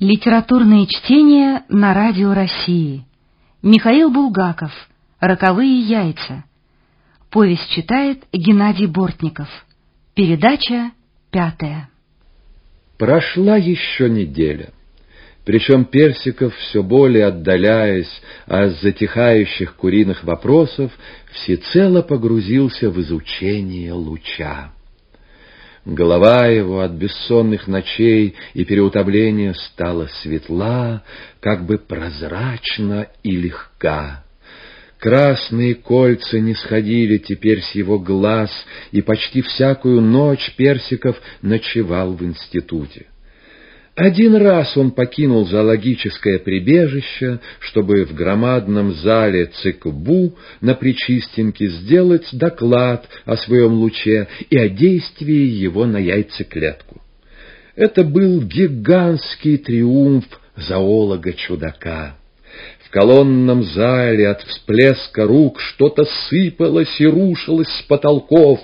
Литературные чтения на Радио России. Михаил Булгаков. Роковые яйца. Повесть читает Геннадий Бортников. Передача пятая. Прошла еще неделя. Причем Персиков, все более отдаляясь от затихающих куриных вопросов, всецело погрузился в изучение луча. Голова его от бессонных ночей и переутомления стала светла, как бы прозрачна и легка. Красные кольца не сходили теперь с его глаз, и почти всякую ночь Персиков ночевал в институте. Один раз он покинул зоологическое прибежище, чтобы в громадном зале ЦКБУ на Причистенке сделать доклад о своем луче и о действии его на яйцеклетку. Это был гигантский триумф зоолога-чудака. В колонном зале от всплеска рук что-то сыпалось и рушилось с потолков,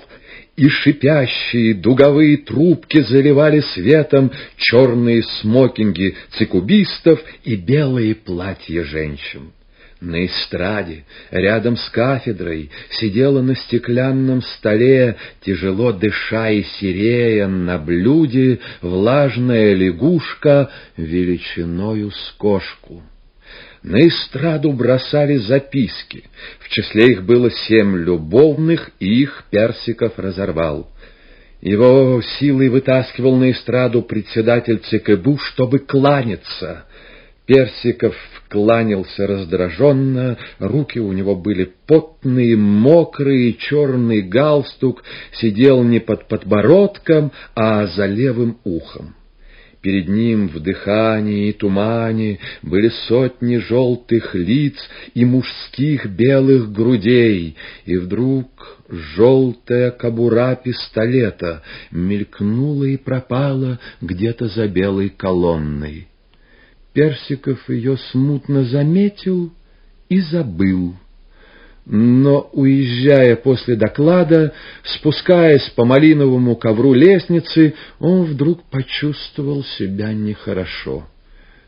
и шипящие дуговые трубки заливали светом черные смокинги цикубистов и белые платья женщин. На эстраде, рядом с кафедрой, сидела на стеклянном столе, тяжело дыша и серея на блюде, влажная лягушка величиною с кошку. На эстраду бросали записки. В числе их было семь любовных, и их Персиков разорвал. Его силой вытаскивал на эстраду председатель ЦКБУ, чтобы кланяться. Персиков кланялся раздраженно, руки у него были потные, мокрые, черный галстук сидел не под подбородком, а за левым ухом. Перед ним в дыхании и тумане были сотни желтых лиц и мужских белых грудей, и вдруг желтая кобура пистолета мелькнула и пропала где-то за белой колонной. Персиков ее смутно заметил и забыл но, уезжая после доклада, спускаясь по малиновому ковру лестницы, он вдруг почувствовал себя нехорошо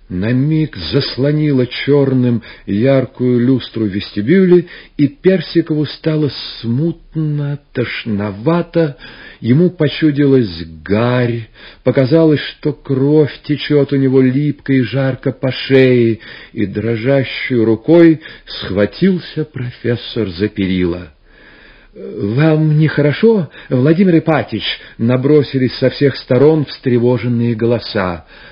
на миг заслонила черным яркую люстру в вестибюле, и Персикову стало смутно, тошновато, ему почудилась гарь, показалось, что кровь течет у него липко и жарко по шее, и дрожащей рукой схватился профессор за перила. «Вам нехорошо, Владимир Ипатич?» — набросились со всех сторон встревоженные голоса.